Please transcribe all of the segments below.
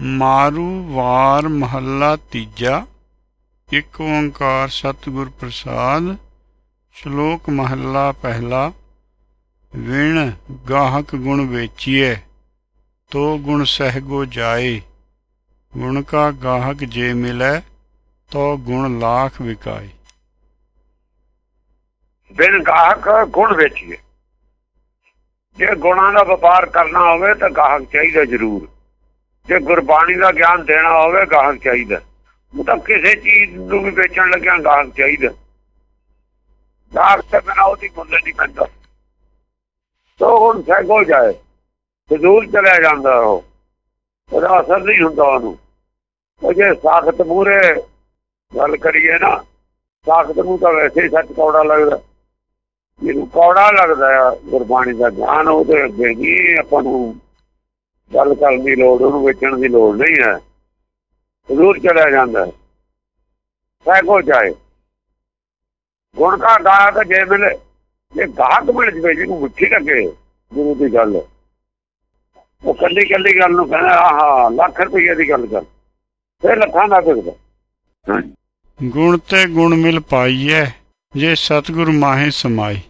ਮਾਰੂ ਵਾਰ ਮਹੱਲਾ ਤੀਜਾ। ਇੱਕ ਓੰਕਾਰ ਸਤਿਗੁਰ ਪ੍ਰਸਾਦ, ਸ਼ਲੋਕ ਮਹੱਲਾ ਪਹਿਲਾ। ਵਿਣ ਗਾਹਕ ਗੁਣ ਵੇਚੀਏ ਤੋ ਗੁਣ ਸਹਿਗੋ ਜਾਏ। ਗੁਣ ਕਾ ਗਾਹਕ ਜੇ ਮਿਲੈ, ਤੋ ਗੁਣ ਲਾਖ ਵਿਕਾਏ। ਬਿਨ ਗਾਹਕ ਗੁਣ ਵੇਚੀਏ ਜੇ ਗੁਣਾਂ ਦਾ ਵਪਾਰ ਕਰਨਾ ਹੋਵੇ ਤਾਂ ਗਾਹਕ ਚਾਹੀਦਾ ਜ਼ਰੂਰ। ਜੇ ਗੁਰਬਾਣੀ ਦਾ ਗਿਆਨ ਦੇਣਾ ਹੋਵੇ ਗਾਹਕ ਚਾਹੀਦਾ। ਉਹ ਤਾਂ ਕਿਸੇ ਚੀਜ਼ ਨੂੰ ਵੀ ਵੇਚਣ ਲੱਗਿਆ ਗਾਹਕ ਚਾਹੀਦਾ। ਗਾਹਕ ਤੇ ਬਿਨਾ ਉਹਦੀ ਮੁੱਲ ਨਹੀਂ ਪੈਂਦਾ। ਤੋ ਹੁਣ ਸਹਿਗੋ ਜਾਏ, ਫਜ਼ੂਲ ਚਲਿਆ ਜਾਂਦਾ ਉਹ। ਉਹਦਾ ਅਸਰ ਨਹੀਂ ਹੁੰਦਾ ਉਹਨੂੰ। ਉਹ ਜੇ ਸਾਖਤ ਮੂਰੇ ਗੱਲ ਕਰੀਏ ਨਾ, ਸਾਖਤ ਨੂੰ ਤਾਂ ਵੈਸੇ ਹੀ ਸੱਚ ਕੌੜਾ ਲੱਗਦਾ। ਜਿਹਨੂੰ ਕੌੜਾ ਲੱਗਦਾ ਆ, ਗੁਰਬਾਣੀ ਦਾ ਗਿਆਨ ਉਹਦੇ ਅੱਗੇ ਨਹੀਂ, ਆਪਾਂ ਨੂੰ ਗੱਲ ਕਰਨ ਦੀ ਲੋੜ ਉਹਨੂੰ ਵੇਚਣ ਦੀ ਲੋੜ ਨਹੀਂ ਹੈ। ਜ਼ਰੂਰ ਚਲਿਆ ਜਾਂਦਾ ਸਹਿਗੋ ਜਾਏ। ਗੁਣ ਕਾ ਗਾਹਕ ਜੇ ਮਿਲੇ ਜੇ ਗਾਹਕ ਮਿਲ ਜਵੇ ਜਿਹਨੂੰ ਮੁੱਠੀ ਲੱਗੇ ਗੁਰੂ ਦੀ ਗੱਲ। ਉਹ ਕੱਲੀ ਕੱਲੀ ਗੱਲ ਨੂੰ ਕਹਿੰਦਾ ਆਹਾ ਲੱਖ ਰੁਪਏ ਦੀ ਗੱਲ ਕਰ। ਫਿਰ ਲੱਖਾਂ ਦਾ ਹਾਂਜੀ ਗੁਣ ਤੇ ਗੁਣ ਮਿਲ ਪਾਈਐ ਜੇ ਸਤਿਗੁਰ ਮਾਹੇ ਸਮਾਈ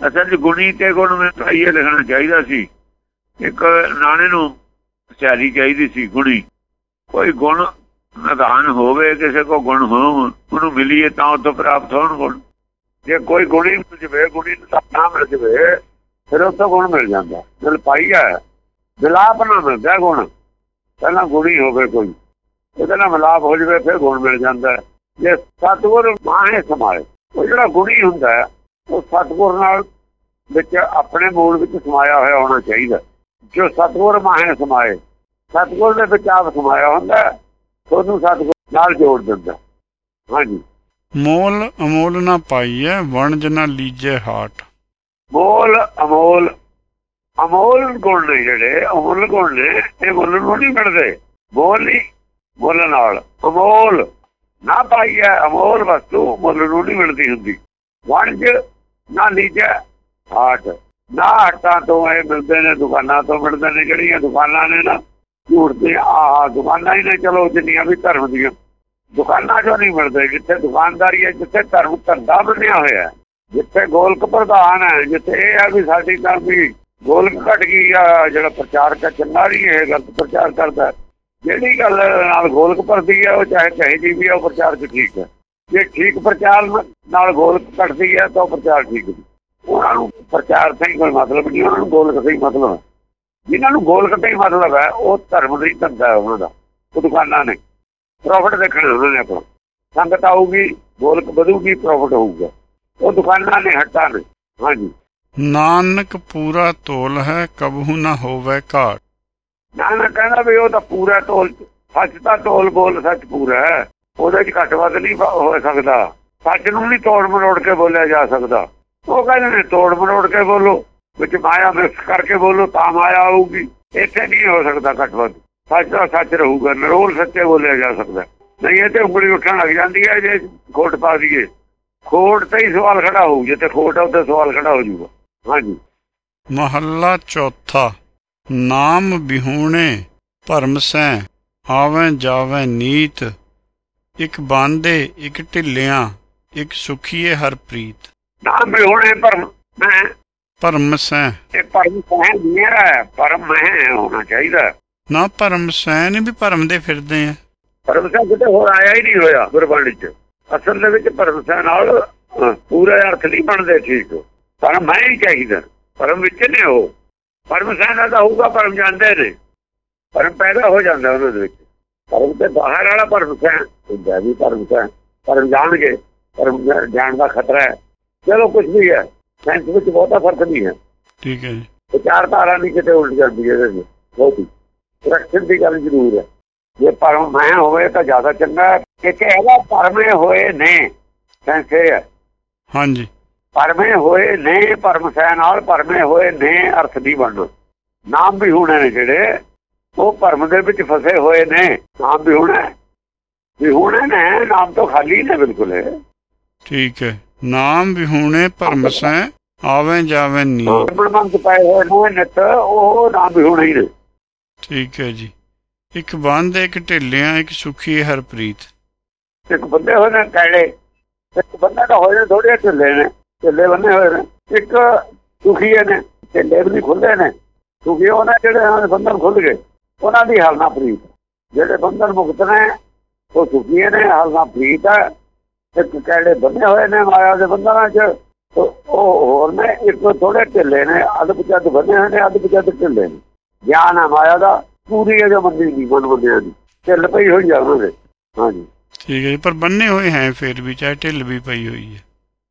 ਅਸਲ ਗੁਣੀ ਤੇ ਗੁਣ ਵਿੱਚ ਇਹ ਲਿਖਣਾ ਚਾਹੀਦਾ ਸੀ। ਇੱਕ ਨਾਣੇ ਨੂੰ ਸਿਆਰੀ ਚਾਹੀਦੀ ਸੀ ਗੁਣੀ ਕੋਈ ਗੁਣ ਨਿਧਾਨ ਹੋਵੇ, ਕਿਸੇ ਕੋ ਗੁਣ ਹੋਣ, ਉਹਨੂੰ ਮਿਲੀਏ ਤਾਂ ਉਹ ਤੋਂ ਪ੍ਰਾਪਤ ਹੋਣ ਗੁਣ। ਜੇ ਕੋਈ ਗੁਣੀ ਮਿਲ ਜਵੇ ਗੁਣੀ ਨਾ ਮਿਲ ਜਵੇ, ਫਿਰ ਉਹ ਤੋਂ ਗੁਣ ਮਿਲ ਜਾਂਦਾ। ਮਿਲ ਪਾਈਆ ਵਿਲਾਪ ਨਾ ਮਿਲਦਾ ਗੁਣ। ਪਹਿਲਾਂ ਗੁਣੀ ਹੋਵੇ ਕੋਈ, ਉਹਦੇ ਨਾਲ ਮਿਲਾਪ ਹੋ ਜਵੇ, ਫਿਰ ਗੁਣ ਮਿਲ ਜਾਂਦਾ। ਜੇ ਸਤਗੁਰ ਮਾਹੇ ਸਮਾਏ, ਉਹ ਜਿਹੜਾ ਗੁਣੀ ਹੁੰਦਾ, ਉਹ ਸਤਗੁਰ ਨਾਲ ਵਿੱਚ ਆਪਣੇ ਮੂਲ ਵਿੱਚ ਸਮਾਇਆ ਹੋਇਆ ਹੋਣਾ ਚਾਹੀਦਾ। ਜੋ ਸਤਗੁਰ ਮਾਹੇ ਸਮਾਏ। ਸਤਗੁਰ ਦੇ ਵਿੱਚ ਆਪ ਸਮਾਇਆ ਹੁੰਦਾ ਤੁਹਾਨੂੰ ਸਤਗੁਰ ਨਾਲ ਜੋੜ ਦਿੰਦਾ ਹਾਂਜੀ। ਮੋਲ ਅਮੋਲ ਨਾ ਪਾਈਐ ਵਣਜ ਨਾ ਲੀਜੇ ਹਾਟ। ਮੋਲ ਅਮੋਲ ਅਮੋਲ ਗੁਣ ਨੇ ਜਿਹੜੇ ਅਮੋਲ ਗੁਣ ਨੇ ਇਹ ਮੁੱਲ ਨੂੰ ਨਹੀਂ ਮਿਲਦੇ। ਮੋਲ ਨਹੀਂ ਮੁੱਲ ਨਾਲ। ਅਮੋਲ ਨਾ ਪਾਈਐ ਅਮੋਲ ਵਸਤੂ ਮੁੱਲ ਨੂੰ ਨਹੀਂ ਮਿਲਦੀ ਹੁੰਦੀ। ਵਣਜ ਨਾ ਲੀਜੈ ਹਾਟ। ਨਾ ਹਟਾਂ ਤੋਂ ਇਹ ਮਿਲਦੇ ਨੇ ਦੁਕਾਨਾਂ ਤੋਂ ਮਿਲਦੇ ਨੇ ਜਿਹੜੀਆਂ ਦੁਕਾਨਾਂ ਨੇ ਨਾ ਝੂਠ ਤੇ ਆਹ ਦੁਕਾਨਾਂ ਹੀ ਨੇ ਚਲੋ ਜਿੰਨੀਆਂ ਵੀ ਧਰਮ ਦੀਆਂ। ਦੁਕਾਨਾਂ ਚੋਂ ਨਹੀਂ ਮਿਲਦੇ ਜਿੱਥੇ ਦੁਕਾਨਦਾਰੀ ਹੈ ਜਿੱਥੇ ਧਰਮ ਧੰਦਾ ਬਣਿਆ ਹੋਇਆ ਹੈ ਜਿੱਥੇ ਗੋਲਕ ਪ੍ਰਧਾਨ ਹੈ ਜਿੱਥੇ ਇਹ ਆ ਵੀ ਸਾਡੀ ਤਾਂ ਵੀ ਗੋਲਕ ਘਟ ਗਈ ਆ ਜਿਹੜਾ ਪ੍ਰਚਾਰਕ ਹੈ ਚੰਗਾ ਨਹੀਂ ਇਹ ਗਲਤ ਪ੍ਰਚਾਰ ਕਰਦਾ ਜਿਹੜੀ ਗੱਲ ਨਾਲ ਗੋਲਕ ਭਰਦੀ ਹੈ ਉਹ ਚਾਹੇ ਚਾਹੇ ਜੀ ਵੀ ਹੈ, ਉਹ ਪ੍ਰਚਾਰਕ ਠੀਕ ਹੈ। ਜੇ ਠੀਕ ਪ੍ਰਚਾਰ ਨਾਲ ਗੋਲਕ ਘਟਦੀ ਹੈ ਤਾਂ ਉਹ ਪ੍ਰਚਾਰ ਠੀਕ ਹੈ ਉਹਨਾਂ ਨੂੰ ਪ੍ਰਚਾਰ ਤੋਂ ਹੀ ਕੋਈ ਮਤਲਬ ਨਹੀਂ ਉਹਨਾਂ ਨੂੰ ਗੋਲਕ ਤੋਂ ਹੀ ਮਤਲਬ ਹੈ। ਜਿਨ੍ਹਾਂ ਨੂੰ ਗੋਲਕ ਤੋਂ ਹੀ ਮਤਲਬ ਹੈ ਉਹ ਧਰਮ ਦਾ ਧੰਦਾ ਹੈ ਉਹਨਾਂ ਦਾ ਉਹ ਦੁਕਾਨਾਂ ਨੇ। ਪ੍ਰੋਫਿਟ ਦੇਖਣਾ ਉਹਨਾਂ ਨੇ ਆਪਣਾ ਸੰਗਤ ਆਊਗੀ ਗੋਲਕ ਵਧੂਗੀ ਪ੍ਰੋਫਿਟ ਹੋਊਗਾ। ਉਹ ਦੁਕਾਨਾਂ ਨੇ ਹੱਟਾਂ ਨੇ। ਹਾਂਜੀ। ਨਾਨਕ ਪੂਰਾ ਤੋਲ ਹੈ ਕਬਹੂ ਨਾ ਹੋਵੇ ਘਾਟ। ਨਾਨਕ ਕਹਿੰਦਾ ਵੀ ਉਹ ਤਾਂ ਪੂਰਾ ਤੋਲ ਸੱਚ ਤਾਂ ਤੋਲ ਬੋਲ ਸੱਚ ਪੂਰਾ ਹੈ। ਉਹਦੇ ਚ ਘੱਟ ਵੱਧ ਨਹੀਂ ਹੋ ਸਕਦਾ। ਸੱਚ ਨੂੰ ਨਹੀਂ ਤੋੜ ਮਰੋੜ ਕੇ ਬੋਲਿਆ ਜਾ ਸਕਦਾ। ਉਹ ਕਹਿੰਦੇ ਨੇ, ਤੋੜ ਮਰੋੜ ਕੇ ਬੋਲੋ, ਵਿੱਚ ਮਾਇਆ ਮਿਕਸ ਕਰਕੇ ਬੋਲੋ, ਤਾਂ ਮਾਇਆ ਆਊਗੀ। ਇੱਥੇ ਨਹੀਂ ਹੋ ਸਕਦਾ ਘੱਟ ਸੱਚ ਦਾ ਸੱਚ ਰਹੂਗਾ, ਨਰੋਲ ਸੱਚੇ ਬੋਲਿਆ ਜਾ ਸਕਦਾ। ਨਹੀਂ, ਇਹ ਤੇ ਉਂਗਲੀ ਉੱਠਣ ਲੱਗ ਜਾਂਦੀ ਹੈ, ਜੇ ਖੋਟ ਪਾ ਦਈਏ। ਖੋਟ ਤੇ ਹੀ ਸਵਾਲ ਖੜਾ ਹੋਊ, ਜੇ ਤੇ ਖੋਟ ਆ ਉੱਤੇ ਸਵਾਲ ਖੜਾ ਹੋ ਜਾਊਗਾ। ਹਾਂਜੀ। ਮਹੱਲਾ ਚੌਥਾ। ਨਾਮ ਬਿਹੂਣੇ ਭਰਮ ਸੈ ਆਵੇਂ ਜਾਵੇਂ ਨੀਤ। ਇੱਕ ਬਾਂਦੇ, ਇੱਕ ਢਿੱਲਿਆਂ, ਇੱਕ ਸੁਖੀਏ ਹਰ ਪ੍ਰੀਤ ਵੀ ਹੁਣੇ ਪਰ ਮੈਂ ਭਰਮ ਸੈ ਇਹ ਪਰਮ ਸਹਿ ਮੇਰਾ ਹੈ ਪਰਮ ਮੈਂ ਹੋਣਾ ਚਾਹੀਦਾ ਨਾ ਭਰਮ ਸੈ ਨੇ ਵੀ ਭਰਮ ਦੇ ਫਿਰਦੇ ਆ। ਪਰਮ ਸਹਿ ਕਿਤੇ ਹੋਰ ਆਇਆ ਹੀ ਨਹੀਂ ਹੋਇਆ ਗੁਰਬਾਣੀ ਚ। ਅਸਲ ਦੇ ਵਿੱਚ ਪਰਮ ਸਹਿ ਨਾਲ ਪੂਰਾ ਅਰਥ ਨਹੀਂ ਬਣਦੇ ਠੀਕ। ਪਰਮ ਮੈਂ ਹੀ ਚਾਹੀਦਾ। ਪਰਮ ਵਿੱਚ ਨੇ ਉਹ। ਪਰਮ ਸਹਿ ਨਾਲ ਤਾਂ ਹੋਊਗਾ ਪਰਮ ਜਾਂਦੇ ਨੇ। ਪਰਮ ਪੈਦਾ ਹੋ ਜਾਂਦਾ ਉਹਨਾਂ ਦੇ ਵਿੱਚ। ਪਰਮ ਤੇ ਬਾਹਰ ਵਾਲਾ ਪਰਮ ਸਹਿ ਹੁੰਦਾ ਵੀ ਪਰਮ ਸਹਿ। ਪਰਮ ਜਾਣਗੇ। ਪਰਮ ਜਾਣ ਦਾ ਖਤਰਾ ਹੈ। ਚਲੋ ਕੁਝ ਵੀ ਹੈ। ਸਾਇੰਸ ਵਿੱਚ ਬਹੁਤਾ ਫ਼ਰਕ ਨਹੀਂ ਹੈ। ਠੀਕ ਹੈ ਜੀ। ਵਿਚਾਰਧਾਰਾ ਨਹੀਂ ਕਿਤੇ ਉਲਟ ਜਾਂਦੀ ਹੈ ਇਹਦੇ ਵਿੱਚ। ਬਹੁਤੀ। ਸੁਰੱਖਿਅਤ ਦੀ ਗੱਲ ਜ਼ਰੂਰ ਹੈ। ਜੇ ਪਰਮ ਮੈਂ ਹੋਵੇ ਤਾਂ ਜ਼ਿਆਦਾ ਚੰਗਾ ਹੈ। ਇੱਕ ਹੈਗਾ ਪਰਮੇ ਹੋਏ ਨੇ। ਸੈਂਸੇ ਹੈ। ਹਾਂਜੀ। ਪਰਮੇ ਹੋਏ ਨੇ ਪਰਮ ਸੈ ਨਾਲ ਪਰਮੇ ਹੋਏ ਨੇ ਅਰਥ ਦੀ ਬਣਨਾ ਨਾਮ ਵੀ ਹੋਣੇ ਨੇ ਜਿਹੜੇ ਉਹ ਪਰਮ ਦੇ ਵਿੱਚ ਫਸੇ ਹੋਏ ਨੇ। ਨਾਮ ਵੀ ਹੋਣਾ। ਹੈ। ਵੀ ਹੋਣੇ ਨੇ ਨਾਮ ਤੋਂ ਖਾਲੀ ਨੇ ਬਿਲਕੁਲ ਠੀਕ ਹੈ। ਨਾਮ ਵਿਹੂਣੇ ਭਰਮ ਸੈ ਆਵੇਂ ਜਾਵੇਂ ਨੀਤ ਬ੍ਰਹਮੰਤ ਪਏ ਹੋਏ ਨੇ ਨਿਤ ਉਹ ਨਾਮ ਵੀ ਹੋਣੇ ਹੀ ਨੇ। ਠੀਕ ਹੈ ਜੀ। ਇੱਕ ਬੰਦ ਇੱਕ ਢਿੱਲਿਆਂ ਇੱਕ ਸੁਖੀ ਹਰਪ੍ਰੀਤ। ਇੱਕ ਬੰਦੇ ਹੋਏ ਨੇ ਇੱਕ ਬੰਦਾ ਤਾਂ ਹੋਏ ਨੇ ਥੋੜੇ ਢਿੱਲੇ ਨੇ ਢਿੱਲੇ ਬੰਨੇ ਹੋਏ ਨੇ। ਇੱਕ ਸੁਖੀਏ ਨੇ ਢਿੱਲੇ ਵੀ ਖੁੱਲੇ ਨੇ। ਸੁਖੀ ਉਹਨਾਂ ਜਿਹੜੇ ਉਹਨਾਂ ਦੇ ਬੰਧਨ ਖੁੱਲ ਗਏ ਉਹਨਾਂ ਦੀ ਹਾਲਨਾ ਪ੍ਰੀਤ ਜਿਹੜੇ ਬੰਧਨ ਮੁਕਤ ਨੇ ਉਹ ਸੁਖੀਏ ਨੇ ਹਾਲਨਾ ਪ੍ਰੀਤ ਹੈ ਇੱਕ ਕੈੜੇ ਬੰਨੇ ਹੋਏ ਨੇ ਮਾਇਆ ਦੇ ਬੰਧਨਾਂ 'ਚ ਉਹ ਹੋਰ ਨੇ ਇੱਕ ਥੋੜੇ ਢਿੱਲੇ ਨੇ ਪਚੱਧ ਬੰਨੇ ਹੋਏ ਨੇ ਪਚੱਧ ਢਿੱਲੇ ਨੇ। ਗਿਆਨ ਹੈ ਮਾਇਆ ਦਾ ਪੂਰੀ ਹੈ ਜੋ ਮੰਦੀ ਦੀ ਮਨ ਬੰਦਿਆਂ ਦੀ ਢਿੱਲ ਪਈ ਹੋਈ ਆ ਉਹਨਾਂ ਦੇ। ਹਾਂਜੀ। ਠੀਕ ਹੈ ਪਰ ਬੰਨੇ ਹੋਏ ਹੈ ਫਿਰ ਵੀ ਚਾਹੇ ਢਿੱਲ ਵੀ ਪਈ ਹੋਈ ਹੈ।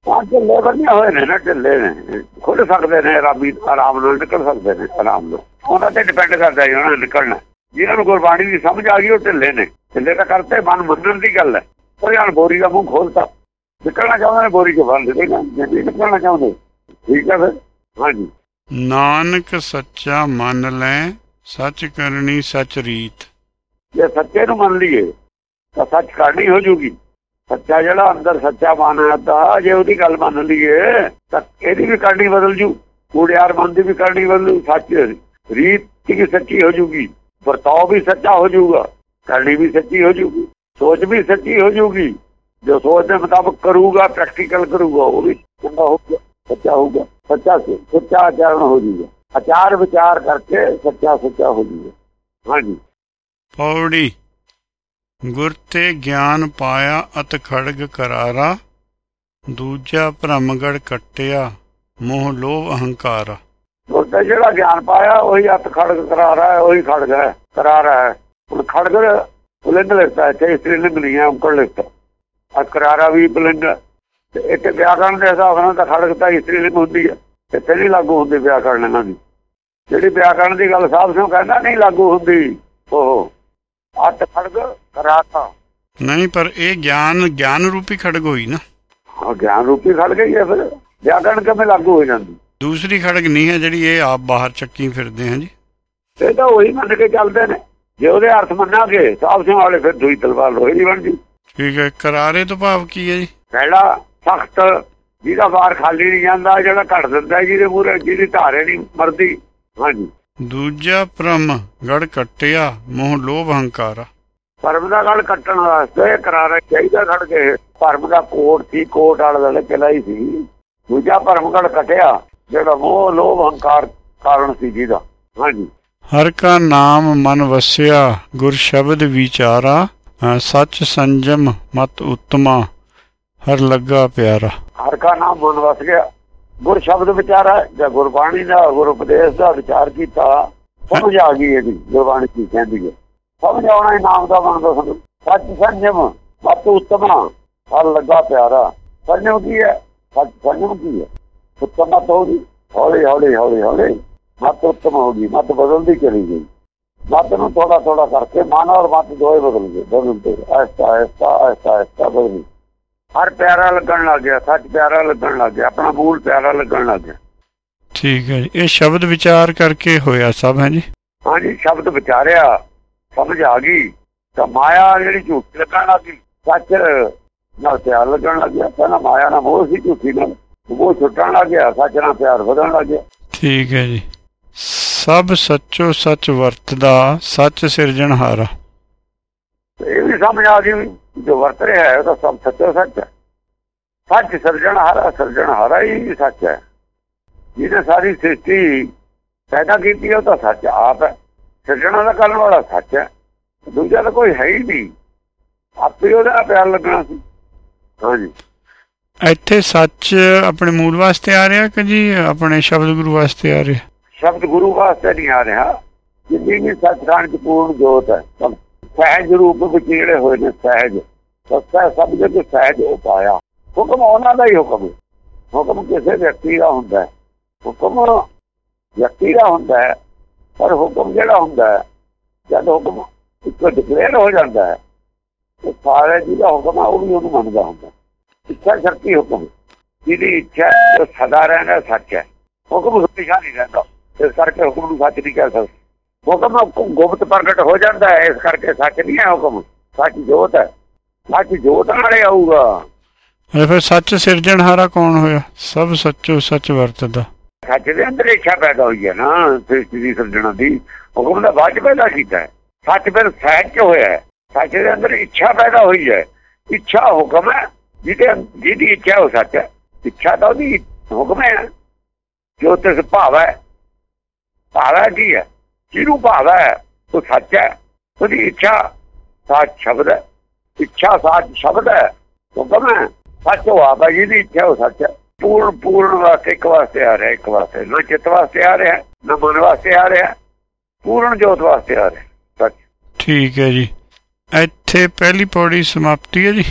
ਹਾਂ ਢਿੱਲੇ ਬੰਨੇ ਹੋਏ ਨੇ ਨਾ ਢਿੱਲੇ ਨੇ। ਖੁੱਲ ਸਕਦੇ ਨੇ ਆਰਾਮੀ ਆਰਾਮ ਨਾਲ ਨਿਕਲ ਸਕਦੇ ਨੇ ਆਰਾਮ ਨਾਲ। ਉਹਨਾਂ ਤੇ ਡਿਪੈਂਡ ਕਰਦਾ ਜੀ ਉਹਨਾਂ ਨਿਕਲਣਾ। ਜਿਹਨਾਂ ਨੂੰ ਗੁਰਬਾਣੀ ਦੀ ਸਮਝ ਆ ਗਈ ਉਹ ਢਿੱਲੇ ਨੇ। ਢਿੱਲੇ ਤਾਂ ਕਰਤੇ ਮਨ ਮੰਨਣ ਦੀ ਗੱਲ ਹੈ। ਉਹ ਯਾਰ ਬੋਰੀ ਦਾ ਮੂੰਹ ਖੋਲਤਾ ਨਿਕਲਣਾ ਚਾਹੁੰਦੇ ਨੇ ਬੋਰੀ ਚੋਂ ਨਿਕਲਣਾ। ਜੇ ਨਹੀਂ ਨਿਕਲਣਾ ਚਾਹੁੰਦੇ ਠੀਕ ਹੈ ਫਿਰ? ਹਾਂਜੀ। ਨਾਨਕ ਸੱਚਾ ਮੰਨ ਲੈ ਸੱਚ ਕਰਨੀ ਸੱਚ ਰੀਤ। ਜੇ ਸੱਚੇ ਨੂੰ ਮੰਨ ਲਈਏ ਤਾਂ ਸੱਚ ਕਰਨੀ ਹੋ ਜੂਗੀ। ਸੱਚਾ ਜਿਹੜਾ ਅੰਦਰ ਸੱਚਾ ਮਨ ਹੈ ਤਾਂ ਜੇ ਉਹਦੀ ਗੱਲ ਮੰਨ ਲਈਏ ਤਾਂ ਇਹਦੀ ਵੀ ਕਰਨੀ ਬਦਲ ਜੂ। ਕੂੜਿਆਰ ਮਨ ਦੀ ਵੀ ਕਰਨੀ ਬਦਲੂ ਸੱਚ ਰੀਤ ਕੀ ਸੱਚੀ ਹੋ ਜੂਗੀ। ਵਰਤਾਓ ਵੀ ਸੱਚਾ ਹੋ ਜੂਗਾ। ਕਰਨੀ ਵੀ ਸੱਚੀ ਹੋ ਜੂਗੀ। ਸੋਚ ਵੀ ਸੱਚੀ ਹੋ ਜੂਗੀ। ਜੋ ਸੋਚ ਦੇ ਮੁਤਾਬਕ ਕਰੂਗਾ ਪ੍ਰੈਕਟੀਕਲ ਕਰੂਗਾ ਉਹ ਵੀ ਚੰਗਾ ਹੋਊਗਾ ਸੱਚਾ ਹੋਊਗਾ ਸੱਚਾ ਸੱਚਾ ਆਚਰਣ ਹੋ ਜੂਗਾ। ਆਚਾਰ ਵਿਚਾਰ ਕਰਕੇ ਸੱਚਾ ਸੱਚਾ ਹੋ ਜੂਗਾ। ਹਾਂਜੀ। ਪੌੜੀ ਗੁਰ ਤੇ ਗਿਆਨ ਪਾਇਆ ਅਤ ਖੜਗ ਕਰਾਰਾ ਦੂਜਾ ਭ੍ਰਮਗੜ ਕੱਟਿਆ ਮੋਹ ਲੋਭ ਅਹੰਕਾਰਾ। ਉਹਦਾ ਜਿਹੜਾ ਗਿਆਨ ਪਾਇਆ ਉਹੀ ਹੱਥ ਖੜਗ ਕਰਾ ਰਹਾ ਹੈ ਉਹੀ ਖੜਗ ਹੈ ਕਰਾ ਰਹਾ ਹੈ। ਹੁਣ ਖੜਗ ਪੁਲਿੰਗ ਲਿਖਤਾ ਹੈ ਇਸਤਰੀ ਲਿੰਗ ਨਹੀਂ ਹੈ ਉਂਕੜ ਲਿਖਤਾ ਆ ਕਰਾਰਾ ਵੀ ਪੁਲਿੰਗ ਹੈ। ਇੱਕ ਵਿਆਕਰਣ ਦੇ ਹਿਸਾਬ ਨਾਲ ਤਾਂ ਖੜਗ ਤਾਂ ਇਸਤਰੀ ਲਿੰਗ ਹੁੰਦੀ ਹੈ ਤੇ ਤੇ ਨਹੀਂ ਲਾਗੂ ਹੁੰਦੀ ਵਿਆਕਰਣ ਇਹਨਾਂ ਦੀ। ਜਿਹੜੀ ਵਿਆਕਰਣ ਦੀ ਗੱਲ ਸਾਹਿਬ ਸਿੰਘ ਕਹਿੰਦਾ ਨਹੀਂ ਲਾਗੂ ਹੁੰਦੀ। ਉਹ ਹੱਥ ਖੜਗ ਕਰਾਤਾ। ਨਹੀਂ ਪਰ ਇਹ ਗਿਆਨ ਗਿਆਨ ਰੂਪੀ ਖੜਗ ਹੋਈ ਨਾ। ਹਾਂ ਗਿਆਨ ਰੂਪੀ ਖੜ ਗਈ ਹੈ ਫਿਰ। ਵਿਆਕਰਣ ਕਿਵੇਂ ਲਾਗੂ ਹੋ ਜਾਂਦੀ? ਦੂਸਰੀ ਖੜਗ ਨਹੀਂ ਹੈ ਜਿਹੜੀ ਇਹ ਆਪ ਬਾਹਰ ਚੱਕੀ ਫਿਰਦੇ ਹਾਂ ਜੀ। ਇਹ ਤਾਂ ਉਹੀ ਮੰਨ ਕੇ ਚੱਲਦੇ ਨੇ। ਜੇ ਉਹਦੇ ਅਰਥ ਮੰਨਾਂਗੇ ਸਾਹਿਬ ਸਿੰਘ ਵਾਲੇ ਫਿਰ ਦੂਈ ਤਲਵਾਰ ਲੋਹੇ ਦੀ ਬਣ ਜੂ। ਠੀਕ ਹੈ ਕਰਾਰੇ ਤੋਂ ਭਾਵ ਕੀ ਹੈ ਜੀ? ਪਹਿਲਾ ਸਖਤ ਜਿਹਦਾ ਵਾਰ ਖਾਲੀ ਨਹੀਂ ਜਾਂਦਾ ਜਿਹੜਾ ਘਟ ਦਿੰਦਾ ਜਿਹਦੇ ਮੂਹਰੇ ਜਿਹਦੀ ਧਾਰੇ ਨਹੀਂ ਮਰਦੀ। ਹਾਂਜੀ। ਦੂਜਾ ਭ੍ਰਮ ਗੜ ਕੱਟਿਆ ਮੋਹ ਲੋਭ ਅਹੰਕਾਰਾ ਪਰਮ ਦਾ ਗੱਲ ਕੱਟਣ ਵਾਸਤੇ ਕਰਾਰਾ ਚਾਹੀਦਾ ਖੜ ਕੇ। ਪਰਮ ਦਾ ਕੋਟ ਸੀ ਕੋਟ ਵਾਲਾ ਦਾ ਕਿਲਾ ਹੀ ਸੀ। ਦੂਜਾ ਭਰਮ ਗੜ ਕਟਿਆ ਜਿਹੜਾ ਮੋਹ ਲੋਭ ਹੰਕਾਰ ਕਾਰਨ ਸੀ ਜਿਹਦਾ। ਹਾਂਜੀ। ਹਰ ਕਾ ਨਾਮ ਮਨ ਵਸਿਆ, ਗੁਰ ਸ਼ਬਦ ਵਿਚਾਰਾ ਸੱਚ ਸੰਜਮ ਮਤ ਉਤਮਾ, ਹਰ ਲੱਗਾ ਪਿਆਰਾ। ਹਰ ਕਾ ਨਾਮ ਮਨ ਵਸ ਗਿਆ, ਗੁਰ ਸ਼ਬਦ ਵਿਚਾਰਾ, ਜਾਂ ਗੁਰਬਾਣੀ ਦਾ, ਗੁਰ ਉਪਦੇਸ਼ ਦਾ ਵਿਚਾਰ ਕੀਤਾ, ਸਮਝ ਆ ਗਈ ਇਹਦੀ, ਗੁਰਬਾਣੀ ਕੀ ਕਹਿੰਦੀ ਹੈ। ਸਮਝ ਆਉਣਾ ਹੀ ਨਾਮ ਦਾ ਮਨ ਦਾ ਸੱਚ ਸੰਜਮ ਮਤ ਉਤਮਾ, ਹਰ ਲੱਗਾ ਪਿਆਰਾ। ਸੰਜਮ ਕੀ ਹੈ? ਸੱਚ ਸੰਜਮ ਕੀ ਹੈ? ਉਤਮ ਮਤ ਹੌਲੀ ਹੌਲੀ ਹੌਲੀ ਹੌਲੀ ਮਤ ਉਤਮ ਹੋ ਗਈ ਮਤ ਬਦਲਦੀ ਚਲੀ ਗਈ। ਮਤ ਨੂੰ ਥੋੜਾ ਥੋੜਾ ਕਰਕੇ ਮਨ ਔਰ ਮਤ ਦੋਏ ਬਦਲ ਗਏ ਬਦਲਦੇ ਐਸਾ ਐਸਾ ਐਸਾ ਐਸਾ ਬਦਲ ਹਰ ਪਿਆਰਾ ਲੱਗਣ ਲੱਗ ਗਿਆ ਸੱਚ ਪਿਆਰਾ ਲੱਗਣ ਲੱਗ ਗਿਆ ਆਪਣਾ ਮੂਲ ਪਿਆਰਾ ਲੱਗਣ ਲੱਗ ਗਿਆ। ਠੀਕ ਹੈ ਜੀ। ਇਹ ਸ਼ਬਦ ਵਿਚਾਰ ਕਰਕੇ ਹੋਇਆ ਸਭ ਹੈ ਜੀ? ਹਾਂਜੀ ਸ਼ਬਦ ਵਿਚਾਰਿਆ ਸਮਝ ਆ ਗਈ। ਤਾਂ ਮਾਇਆ ਜਿਹੜੀ ਝੂਠੀ ਲੱਗਣ ਲੱਗ ਗਈ ਸੱਚ ਨਾਲ ਪਿਆਰ ਲੱਗਣ ਲੱਗ ਗਿਆ। ਪਹਿਲਾਂ ਮਾਇਆ ਨਾਲ ਮੋਹ ਸੀ ਝੂਠੀ ਨਾਲ ਉਹ ਛੁੱਟਣ ਲੱਗ ਗਿਆ ਸੱਚ ਨਾਲ ਪਿਆਰ ਵਧਣ ਲੱਗ ਗਿਆ। ਠੀਕ ਹੈ ਜੀ। ਸਭ ਸੱਚੋ ਸੱਚ ਵਰਤਦਾ ਸੱਚ ਸਿਰਜਣਹਾਰਾ ਇਹ ਵੀ ਸਮਝ ਆ ਗਈ ਜੋ ਵਰਤ ਰਿਹਾ ਹੈ ਉਹ ਤਾਂ ਸਭ ਸੱਚੋ ਸੱਚ ਹੈ। ਸੱਚ ਸਿਰਜਣਹਾਰਾ ਸਿਰਜਣਹਾਰਾ ਹੀ ਸੱਚ ਹੈ। ਜਿਹਨੇ ਸਾਰੀ ਸ੍ਰਿਸ਼ਟੀ ਪੈਦਾ ਕੀਤੀ ਉਹ ਤਾਂ ਸੱਚ ਆਪ ਹੈ। ਸਿਰਜਣਾ ਦਾ ਕਰਨ ਵਾਲਾ ਸੱਚ ਹੈ। ਦੂਜਾ ਤਾਂ ਕੋਈ ਹੈ ਹੀ ਨਹੀਂ। ਆਪੇ ਉਹਦਾ ਪਿਆਰ ਲੱਗਣਾ ਸੀ। ਹਾਂਜੀ। ਇੱਥੇ ਸੱਚ ਆਪਣੇ ਮੂਲ ਵਾਸਤੇ ਆ ਰਿਹਾ ਕਿ ਜੀ ਆਪਣੇ ਸ਼ਬਦ ਗੁਰੂ ਵਾਸਤੇ ਆ ਰਿਹਾ? ਸ਼ਬਦ ਗੁਰੂ ਵਾਸਤੇ ਨਹੀਂ ਆ ਰਿਹਾ। ਜਿੰਨੀ ਵੀ ਸੱਚਖੰਡ ਚ ਪੂਰਨ ਜੋਤ ਹੈ, ਸਭ ਸਹਿਜ ਰੂਪ ਵਿੱਚ ਜਿਹੜੇ ਹੋਏ ਨੇ ਸਹਿਜ। ਸੱਚਾ ਸਭ ਦੇ ਸਹਿਜ ਉਪਾਇਆ ਹੁਕਮ ਉਹਨਾਂ ਦਾ ਹੀ ਹੁਕਮ ਹੁਕਮ ਕਿਸੇ ਵਿਅਕਤੀ ਦਾ ਹੁੰਦਾ ਹੈ। ਹੁਕਮ ਵਿਅਕਤੀ ਦਾ ਹੁੰਦਾ ਹੈ, ਪਰ ਹੁਕਮ ਜਿਹੜਾ ਹੁੰਦਾ ਹੈ, ਜਦ ਹੁਕਮ ਇੱਕ ਡਿਕਲੇਅਰ ਹੋ ਜਾਂਦਾ ਹੈ, ਤੇ ਸਾਰੇ ਜਿਹਦਾ ਹੁਕਮ ਆ, ਉਹ ਵੀ ਉਹਨੂੰ ਮੰਨਦਾ ਹੁੰਦਾ ਇੱਛਾ ਸ਼ਕਤੀ ਹੁਕਮ ਜਿਹਦੀ ਇੱਛਾ ਸਦਾ ਰਹਿਣਾ ਸੱਚ ਹੈ। ਹੁਕਮ ਹਮੇਸ਼ਾ ਨਹੀਂ ਰਹਿੰਦਾ। ਇਸ ਕਰਕੇ ਹੁਕਮ ਨੂੰ ਸੱਚ ਨਹੀਂ ਕਹਿ ਸਕਦੇ। ਹੁਕਮ ਗੁਪਤ ਪ੍ਰਗਟ ਹੋ ਜਾਂਦਾ ਹੈ ਇਸ ਕਰਕੇ ਸੱਚ ਨਹੀਂ ਹੈ ਹੁਕਮ। ਸੱਚ ਜੋਤ ਹੈ। ਸੱਚ ਜੋਤ ਨਾਲੇ ਆਊਗਾ। ਫਿਰ ਸੱਚ ਸਿਰਜਣਹਾਰਾ ਕੌਣ ਹੋਇਆ? ਸਭ ਸੱਚੋ ਸੱਚ ਵਰਤਦਾ। ਸੱਚ ਦੇ ਅੰਦਰ ਇੱਛਾ ਪੈਦਾ ਹੋਈ ਹੈ ਨਾ ਸ੍ਰਿਸ਼ਟੀ ਦੀ ਸਿਰਜਣਾ ਦੀ। ਹੁਕਮ ਦਾ ਬਾਅਦ ਪੈਦਾ ਕੀਤਾ ਹੈ। ਸੱਚ ਫਿਰ ਸਹਿਜ ਹੋਇਆ ਹੈ। ਸੱਚ ਦੇ ਅੰਦਰ ਇੱਛਾ ਪੈਦਾ ਹੋਈ ਹੈ। ਇੱਛਾ ਹੁਕਮ ਹੈ ਜਿਹਦੇ ਜਿਹਦੀ ਇੱਛਾ ਉਹ ਸੱਚ ਹੈ। ਇੱਛਾ ਤਾਂ ਉਹਦੀ ਹੁਕਮ ਹੈ। ਜੋ ਤਿਸ ਭਾਵ ਹੈ ਭਾਵ ਕੀ ਹੈ? ਜਿਹਨੂੰ ਭਾਵ ਹੈ ਉਹ ਸੱਚ ਹੈ। ਉਹਦੀ ਇੱਛਾ ਸੱਚ ਸ਼ਬਦ ਹੈ। ਇੱਛਾ ਸੱਚ ਸ਼ਬਦ ਹੈ। ਹੁਕਮ ਹੈ ਸੱਚ ਉਹ ਆਪ ਜਿਹਦੀ ਇੱਛਾ ਉਹ ਸੱਚ ਹੈ। ਪੂਰਨ ਪੂਰਨ ਵਾਸਤੇ ਇੱਕ ਵਾਸਤੇ ਆ ਰਿਹਾ, ਇੱਕ ਵਾਸਤੇ ਨਾ ਚਿੱਤ ਵਾਸਤੇ ਆ ਰਿਹਾ, ਨਾ ਮਨ ਵਾਸਤੇ ਆ ਰਿਹਾ। ਪੂਰਨ ਜੋਤ ਵਾਸਤੇ ਆ ਰਿਹਾ, ਸੱਚ। ਠੀਕ ਹੈ ਜੀ। ਇੱਥੇ ਪਹਿਲੀ ਪੌੜੀ ਸਮਾਪਤੀ ਹੈ ਜੀ।